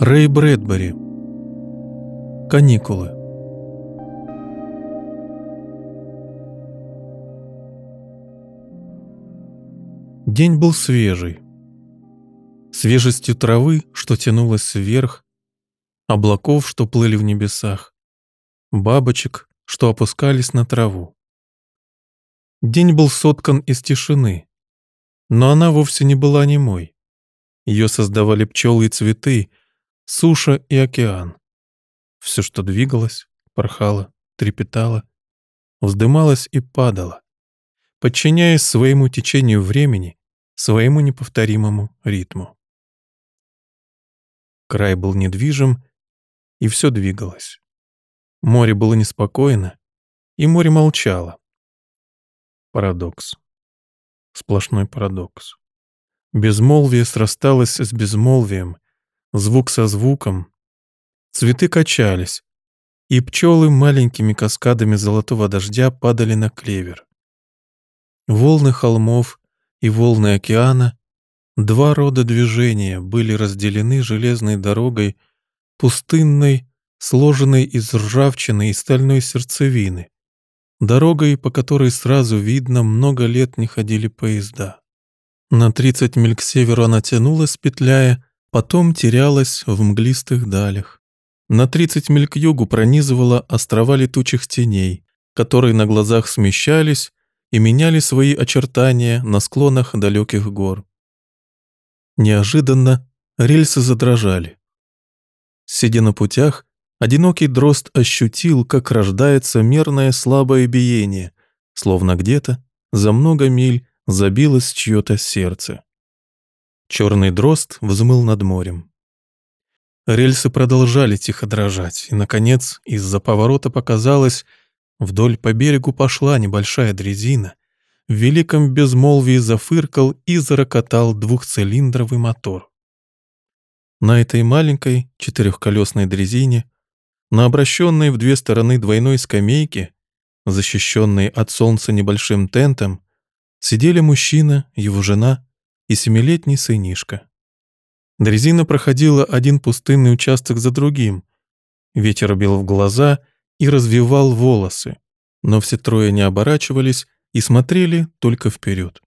Рэй Брэдбери. Каникулы. День был свежий. Свежестью травы, что тянулась вверх, облаков, что плыли в небесах, бабочек, что опускались на траву. День был соткан из тишины, но она вовсе не была немой. Ее создавали пчелы и цветы, суша и океан. Все, что двигалось, порхало, трепетало, вздымалось и падало, подчиняясь своему течению времени, своему неповторимому ритму. Край был недвижим, и все двигалось. Море было неспокойно, и море молчало. Парадокс. Сплошной парадокс. Безмолвие срасталось с безмолвием, звук со звуком. Цветы качались, и пчелы маленькими каскадами золотого дождя падали на клевер. Волны холмов и волны океана, два рода движения были разделены железной дорогой, пустынной, сложенной из ржавчины и стальной сердцевины, дорогой, по которой сразу видно, много лет не ходили поезда. На 30 миль к северу она тянулась, петляя, потом терялась в мглистых далях. На 30 миль к югу пронизывала острова летучих теней, которые на глазах смещались и меняли свои очертания на склонах далеких гор. Неожиданно рельсы задрожали. Сидя на путях, одинокий дрозд ощутил, как рождается мерное слабое биение, словно где-то за много миль забилось чье-то сердце. Черный дрозд взмыл над морем. Рельсы продолжали тихо дрожать, и, наконец, из-за поворота показалось, вдоль по берегу пошла небольшая дрезина, в великом безмолвии зафыркал и зарокотал двухцилиндровый мотор. На этой маленькой четырехколесной дрезине, на обращенной в две стороны двойной скамейке, защищенной от солнца небольшим тентом, Сидели мужчина, его жена и семилетний сынишка. Дрезина проходила один пустынный участок за другим. Ветер бил в глаза и развивал волосы, но все трое не оборачивались и смотрели только вперед.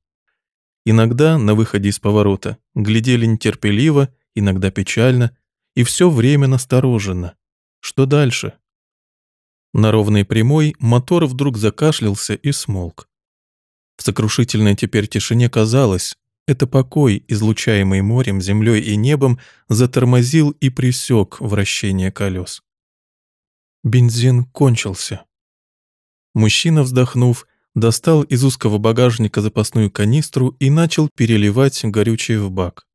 Иногда на выходе из поворота глядели нетерпеливо, иногда печально, и все время настороженно. Что дальше? На ровной прямой мотор вдруг закашлялся и смолк. В сокрушительной теперь тишине казалось, это покой, излучаемый морем, землей и небом, затормозил и присек вращение колес. Бензин кончился. Мужчина, вздохнув, достал из узкого багажника запасную канистру и начал переливать горючее в бак.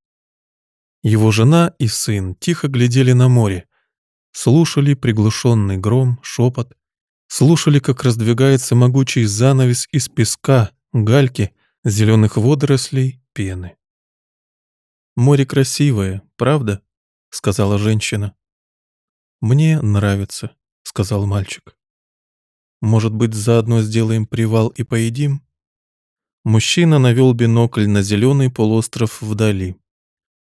Его жена и сын тихо глядели на море, слушали приглушенный гром, шепот, слушали, как раздвигается могучий занавес из песка, гальки, зеленых водорослей, пены. «Море красивое, правда?» — сказала женщина. «Мне нравится», — сказал мальчик. «Может быть, заодно сделаем привал и поедим?» Мужчина навел бинокль на зеленый полуостров вдали.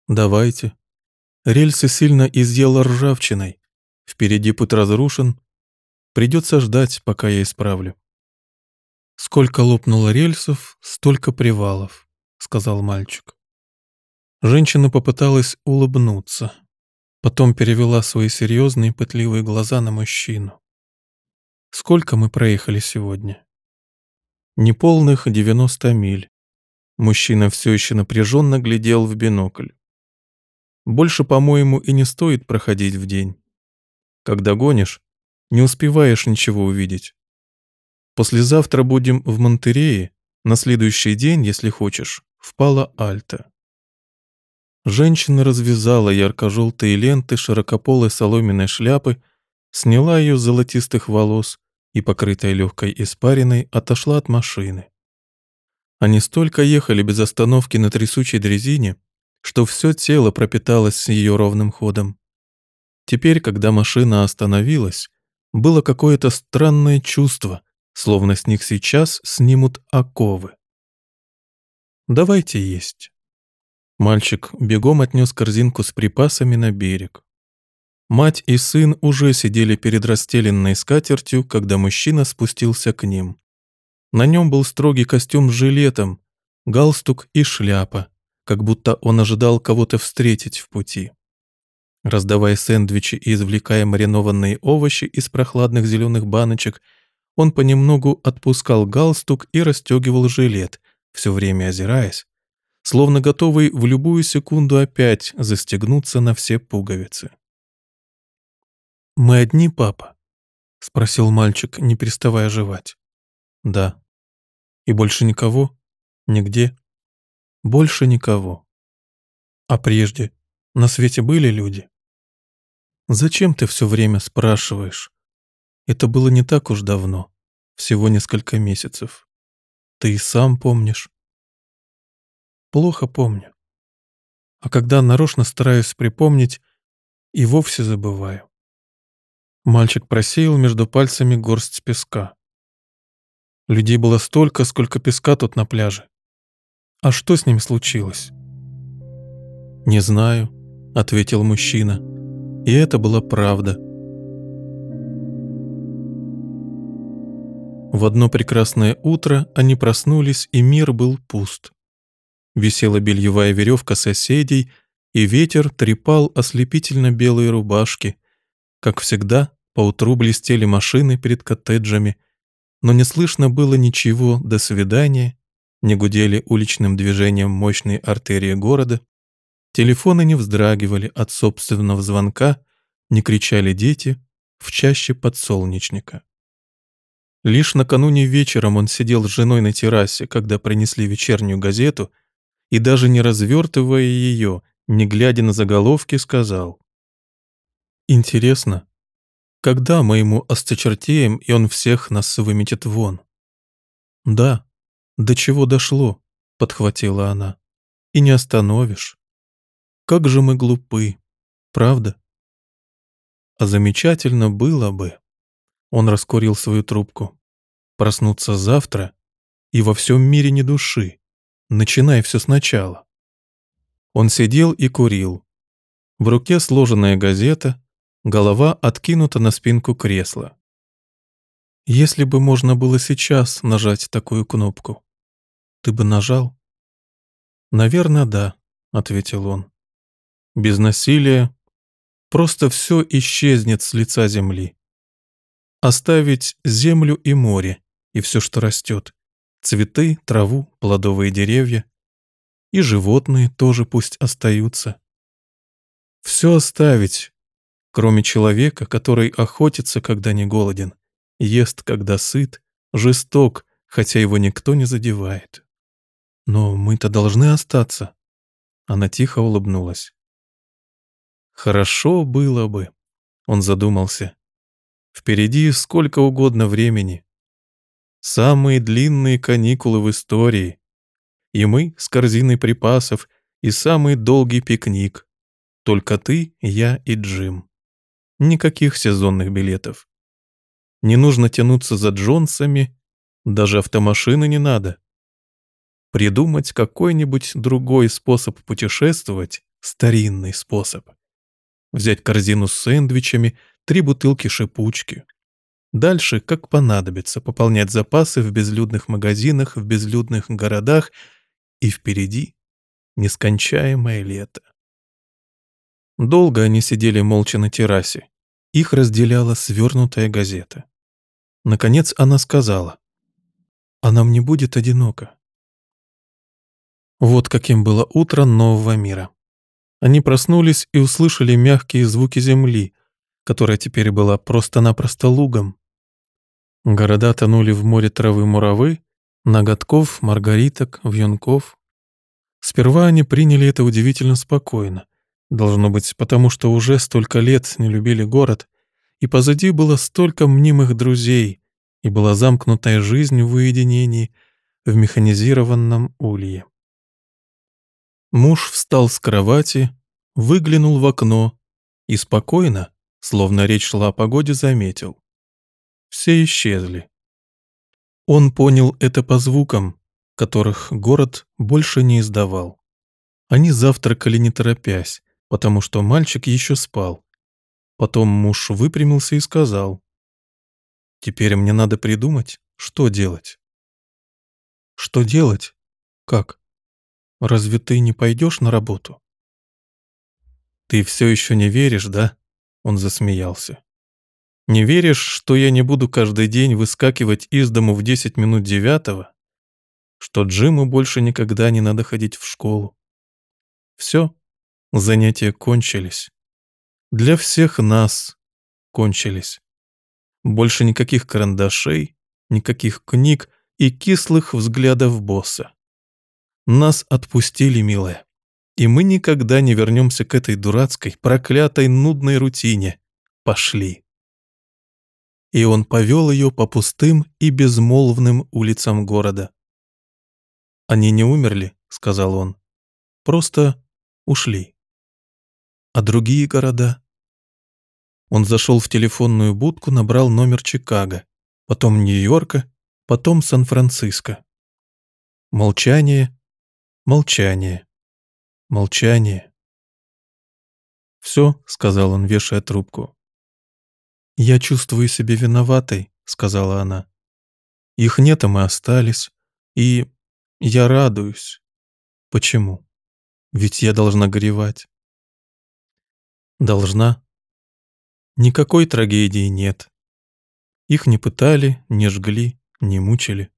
«Давайте. Рельсы сильно изъела ржавчиной. Впереди путь разрушен. Придется ждать, пока я исправлю». «Сколько лопнуло рельсов, столько привалов», — сказал мальчик. Женщина попыталась улыбнуться, потом перевела свои серьезные пытливые глаза на мужчину. «Сколько мы проехали сегодня?» «Неполных девяносто миль». Мужчина все еще напряженно глядел в бинокль. «Больше, по-моему, и не стоит проходить в день. Когда гонишь, не успеваешь ничего увидеть. Послезавтра будем в Монтерее, на следующий день, если хочешь, в Пало-Альто». Женщина развязала ярко-желтые ленты широкополой соломенной шляпы, сняла ее с золотистых волос и, покрытая легкой испариной, отошла от машины. Они столько ехали без остановки на трясучей дрезине, что все тело пропиталось ее ровным ходом. Теперь, когда машина остановилась, было какое-то странное чувство, словно с них сейчас снимут оковы. «Давайте есть». Мальчик бегом отнес корзинку с припасами на берег. Мать и сын уже сидели перед расстеленной скатертью, когда мужчина спустился к ним. На нем был строгий костюм с жилетом, галстук и шляпа, как будто он ожидал кого-то встретить в пути. Раздавая сэндвичи и извлекая маринованные овощи из прохладных зеленых баночек, он понемногу отпускал галстук и расстегивал жилет, все время озираясь, словно готовый в любую секунду опять застегнуться на все пуговицы. «Мы одни, папа?» — спросил мальчик, не переставая жевать. «Да». «И больше никого? Нигде?» «Больше никого». «А прежде на свете были люди?» «Зачем ты все время спрашиваешь? Это было не так уж давно, всего несколько месяцев. Ты и сам помнишь». «Плохо помню. А когда нарочно стараюсь припомнить, и вовсе забываю. Мальчик просеял между пальцами горсть песка. Людей было столько, сколько песка тут на пляже. А что с ним случилось? «Не знаю», — ответил мужчина. И это была правда. В одно прекрасное утро они проснулись, и мир был пуст. Висела бельевая веревка соседей, и ветер трепал ослепительно белые рубашки, как всегда, поутру блестели машины перед коттеджами, но не слышно было ничего «до свидания», не гудели уличным движением мощные артерии города, телефоны не вздрагивали от собственного звонка, не кричали дети в чаще подсолнечника. Лишь накануне вечером он сидел с женой на террасе, когда принесли вечернюю газету, и даже не развертывая ее, не глядя на заголовки, сказал Интересно, когда мы ему осточертеем, и он всех нас выметит вон? Да, до чего дошло, подхватила она. И не остановишь. Как же мы глупы, правда? А замечательно было бы. Он раскурил свою трубку. Проснуться завтра, и во всем мире не души. Начинай все сначала. Он сидел и курил. В руке сложенная газета, Голова откинута на спинку кресла. Если бы можно было сейчас нажать такую кнопку, ты бы нажал? Наверное, да, ответил он. Без насилия просто все исчезнет с лица земли. Оставить землю и море, и все, что растет. Цветы, траву, плодовые деревья. И животные тоже пусть остаются. Все оставить, Кроме человека, который охотится, когда не голоден, ест, когда сыт, жесток, хотя его никто не задевает. Но мы-то должны остаться. Она тихо улыбнулась. Хорошо было бы, он задумался. Впереди сколько угодно времени. Самые длинные каникулы в истории. И мы с корзиной припасов, и самый долгий пикник. Только ты, я и Джим. Никаких сезонных билетов. Не нужно тянуться за Джонсами, даже автомашины не надо. Придумать какой-нибудь другой способ путешествовать, старинный способ. Взять корзину с сэндвичами, три бутылки шипучки. Дальше, как понадобится, пополнять запасы в безлюдных магазинах, в безлюдных городах и впереди нескончаемое лето. Долго они сидели молча на террасе. Их разделяла свернутая газета. Наконец она сказала, «А нам не будет одиноко». Вот каким было утро нового мира. Они проснулись и услышали мягкие звуки земли, которая теперь была просто-напросто лугом. Города тонули в море травы муравы, ноготков, маргариток, вьюнков. Сперва они приняли это удивительно спокойно, Должно быть, потому что уже столько лет не любили город, и позади было столько мнимых друзей, и была замкнутая жизнь в уединении, в механизированном улье. Муж встал с кровати, выглянул в окно и спокойно, словно речь шла о погоде, заметил. Все исчезли. Он понял это по звукам, которых город больше не издавал. Они завтракали не торопясь, потому что мальчик еще спал. Потом муж выпрямился и сказал. «Теперь мне надо придумать, что делать». «Что делать? Как? Разве ты не пойдешь на работу?» «Ты все еще не веришь, да?» Он засмеялся. «Не веришь, что я не буду каждый день выскакивать из дому в 10 минут девятого? Что Джиму больше никогда не надо ходить в школу? Все, занятия кончились. Для всех нас кончились. Больше никаких карандашей, никаких книг и кислых взглядов босса. Нас отпустили, милая. И мы никогда не вернемся к этой дурацкой, проклятой, нудной рутине. Пошли. И он повел ее по пустым и безмолвным улицам города. «Они не умерли», — сказал он. «Просто ушли». «А другие города?» Он зашел в телефонную будку, набрал номер Чикаго, потом Нью-Йорка, потом Сан-Франциско. Молчание, молчание. Молчание. «Все», — сказал он, вешая трубку. «Я чувствую себя виноватой», — сказала она. «Их нет, а мы остались. И я радуюсь. Почему? Ведь я должна горевать». «Должна?» Никакой трагедии нет. Их не пытали, не жгли, не мучили.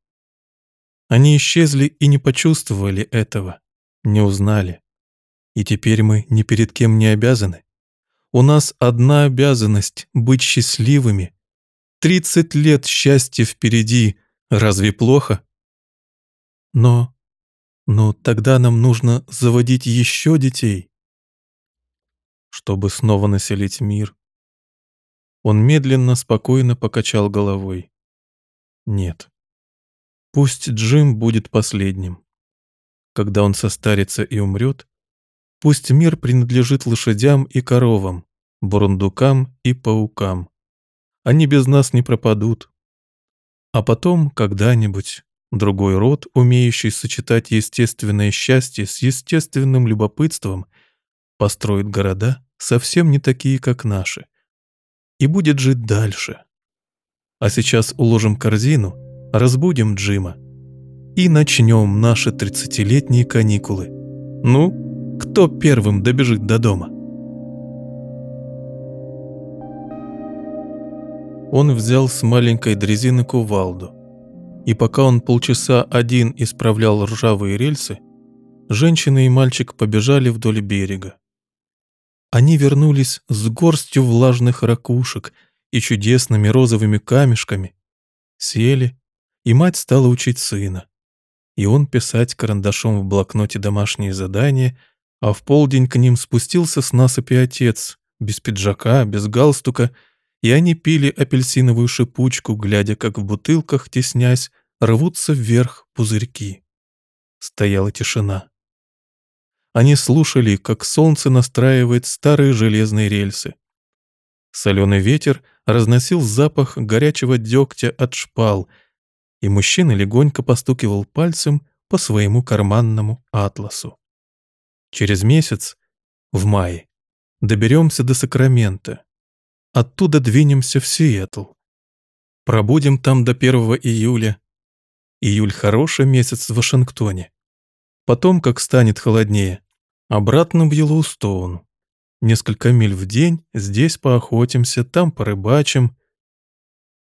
Они исчезли и не почувствовали этого, не узнали. И теперь мы ни перед кем не обязаны. У нас одна обязанность — быть счастливыми. Тридцать лет счастья впереди. Разве плохо? Но... Но тогда нам нужно заводить еще детей. Чтобы снова населить мир. Он медленно, спокойно покачал головой. Нет. Пусть Джим будет последним. Когда он состарится и умрет, Пусть мир принадлежит лошадям и коровам, бурундукам и паукам. Они без нас не пропадут. А потом, когда-нибудь, другой род, умеющий сочетать естественное счастье с естественным любопытством, построит города, совсем не такие, как наши, и будет жить дальше. А сейчас уложим корзину, разбудим Джима и начнем наши тридцатилетние каникулы. Ну, кто первым добежит до дома? Он взял с маленькой дрезины кувалду. И пока он полчаса один исправлял ржавые рельсы, женщина и мальчик побежали вдоль берега. Они вернулись с горстью влажных ракушек и чудесными розовыми камешками. Сели, и мать стала учить сына. И он писать карандашом в блокноте домашние задания – а в полдень к ним спустился с насыпи отец, без пиджака, без галстука, и они пили апельсиновую шипучку, глядя, как в бутылках, теснясь, рвутся вверх пузырьки. Стояла тишина. Они слушали, как солнце настраивает старые железные рельсы. Соленый ветер разносил запах горячего дегтя от шпал, и мужчина легонько постукивал пальцем по своему карманному атласу. Через месяц, в мае, доберемся до Сакрамента. Оттуда двинемся в Сиэтл. Пробудем там до 1 июля. Июль хороший месяц в Вашингтоне. Потом, как станет холоднее, обратно в Йеллоустоун. Несколько миль в день, здесь поохотимся, там порыбачим.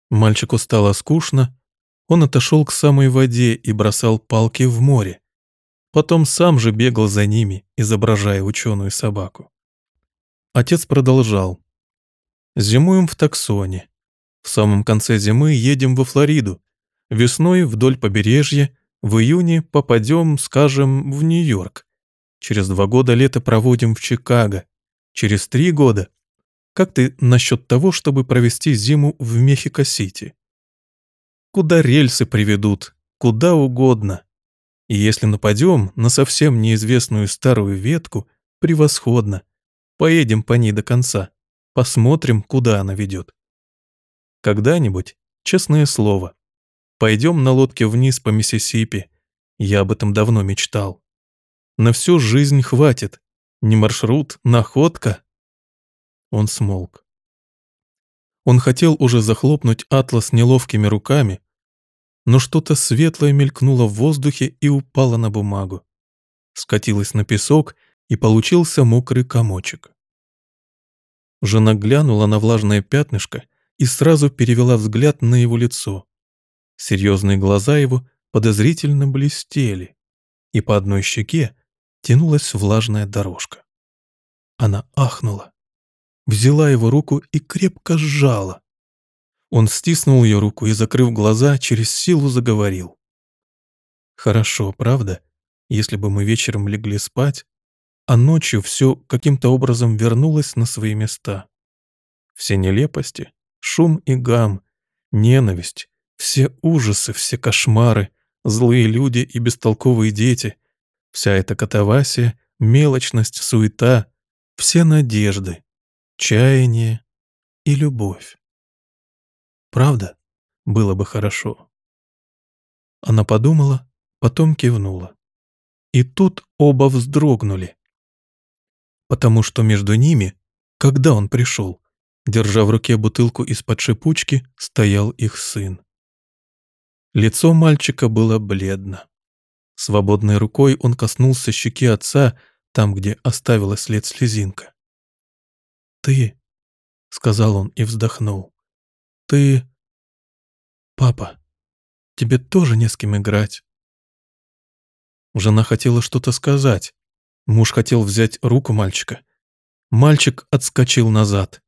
Мальчику стало скучно, он отошел к самой воде и бросал палки в море. Потом сам же бегал за ними, изображая ученую собаку. Отец продолжал. Зимуем в Таксоне. В самом конце зимы едем во Флориду. Весной вдоль побережья, в июне попадем, скажем, в Нью-Йорк. Через два года лето проводим в Чикаго. Через три года. Как ты насчет того, чтобы провести зиму в Мехико-Сити? Куда рельсы приведут, куда угодно. И если нападем на совсем неизвестную старую ветку, превосходно. Поедем по ней до конца. Посмотрим, куда она ведет. Когда-нибудь, честное слово, пойдем на лодке вниз по Миссисипи. Я об этом давно мечтал. На всю жизнь хватит. Не маршрут, находка. Он смолк. Он хотел уже захлопнуть атлас неловкими руками, но что-то светлое мелькнуло в воздухе и упало на бумагу. Скатилось на песок, и получился мокрый комочек. Жена глянула на влажное пятнышко и сразу перевела взгляд на его лицо. Серьезные глаза его подозрительно блестели, и по одной щеке тянулась влажная дорожка. Она ахнула, взяла его руку и крепко сжала. Он стиснул ее руку и, закрыв глаза, через силу заговорил. «Хорошо, правда, если бы мы вечером легли спать, а ночью все каким-то образом вернулось на свои места. Все нелепости, шум и гам, ненависть, все ужасы, все кошмары, злые люди и бестолковые дети, вся эта катавасия, мелочность, суета, все надежды, чаяние и любовь. Правда? Было бы хорошо. Она подумала, потом кивнула. И тут оба вздрогнули. Потому что между ними, когда он пришел, держа в руке бутылку из-под шипучки, стоял их сын. Лицо мальчика было бледно. Свободной рукой он коснулся щеки отца, там, где оставила след слезинка. «Ты», — сказал он и вздохнул, — «ты...» «Папа, тебе тоже не с кем играть». Жена хотела что-то сказать. Муж хотел взять руку мальчика. Мальчик отскочил назад.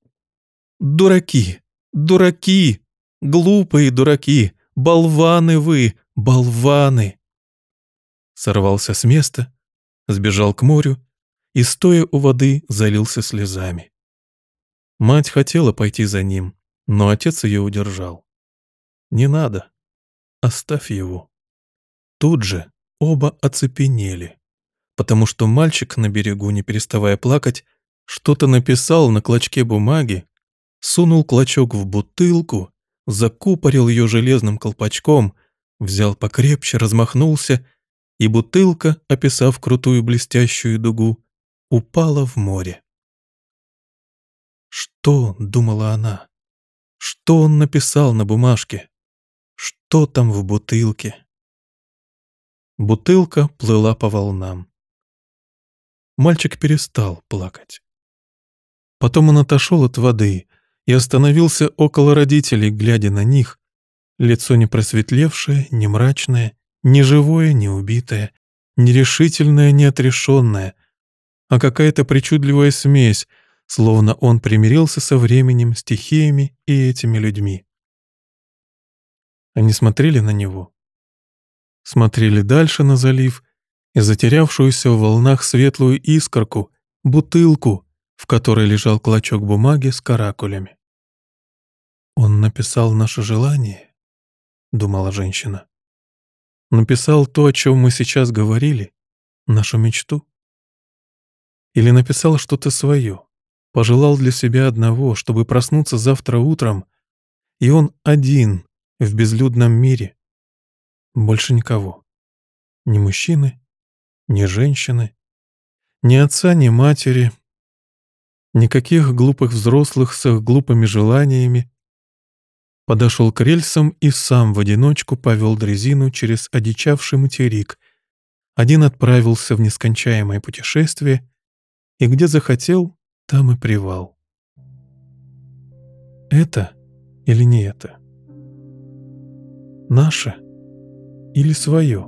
«Дураки! Дураки! Глупые дураки! Болваны вы! Болваны!» Сорвался с места, сбежал к морю и, стоя у воды, залился слезами. Мать хотела пойти за ним, но отец ее удержал. «Не надо. Оставь его». Тут же оба оцепенели, потому что мальчик на берегу, не переставая плакать, что-то написал на клочке бумаги, сунул клочок в бутылку, закупорил ее железным колпачком, взял покрепче, размахнулся, и бутылка, описав крутую блестящую дугу, упала в море. Что, думала она, что он написал на бумажке? Что там в бутылке? Бутылка плыла по волнам. Мальчик перестал плакать. Потом он отошел от воды и остановился около родителей, глядя на них. Лицо не просветлевшее, не мрачное, не живое, не убитое, нерешительное, не отрешенное, а какая-то причудливая смесь, словно он примирился со временем, стихиями и этими людьми. Они смотрели на него. Смотрели дальше на залив и затерявшуюся в волнах светлую искорку, бутылку, в которой лежал клочок бумаги с каракулями. «Он написал наше желание», — думала женщина. «Написал то, о чем мы сейчас говорили, нашу мечту. Или написал что-то свое, пожелал для себя одного, чтобы проснуться завтра утром, и он один в безлюдном мире. Больше никого. Ни мужчины, ни женщины, ни отца, ни матери, никаких глупых взрослых с их глупыми желаниями. Подошел к рельсам и сам в одиночку повел дрезину через одичавший материк. Один отправился в нескончаемое путешествие, и где захотел, там и привал. Это или не это? Наше или свое?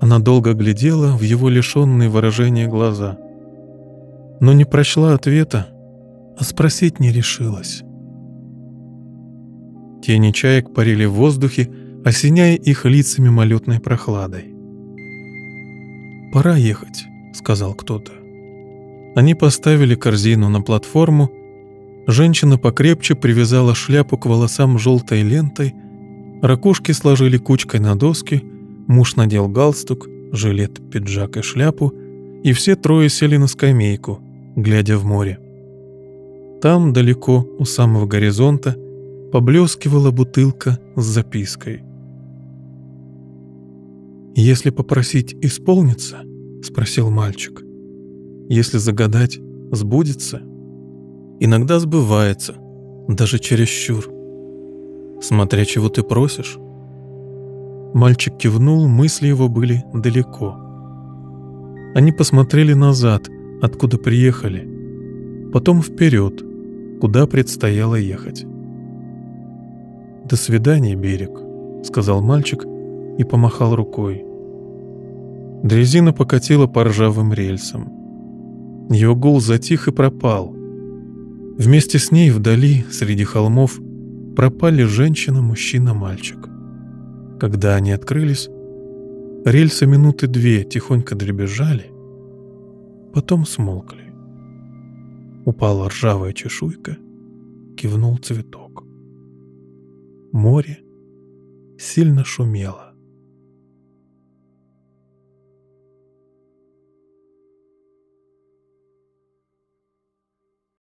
Она долго глядела в его лишенные выражения глаза, но не прочла ответа, а спросить не решилась. Тени чаек парили в воздухе, осеняя их лицами малютной прохладой. «Пора ехать», — сказал кто-то. Они поставили корзину на платформу, женщина покрепче привязала шляпу к волосам желтой лентой, ракушки сложили кучкой на доски — Муж надел галстук, жилет, пиджак и шляпу, и все трое сели на скамейку, глядя в море. Там, далеко, у самого горизонта, поблескивала бутылка с запиской. «Если попросить исполнится?» — спросил мальчик. «Если загадать, сбудется?» иногда сбывается, даже чересчур. Смотря чего ты просишь. Мальчик кивнул, мысли его были далеко. Они посмотрели назад, откуда приехали, потом вперед, куда предстояло ехать. «До свидания, берег», — сказал мальчик и помахал рукой. Дрезина покатила по ржавым рельсам. Ее гул затих и пропал. Вместе с ней вдали, среди холмов, пропали женщина, мужчина, мальчик. Когда они открылись, рельсы минуты две тихонько дребезжали, потом смолкли. Упала ржавая чешуйка, кивнул цветок. Море сильно шумело.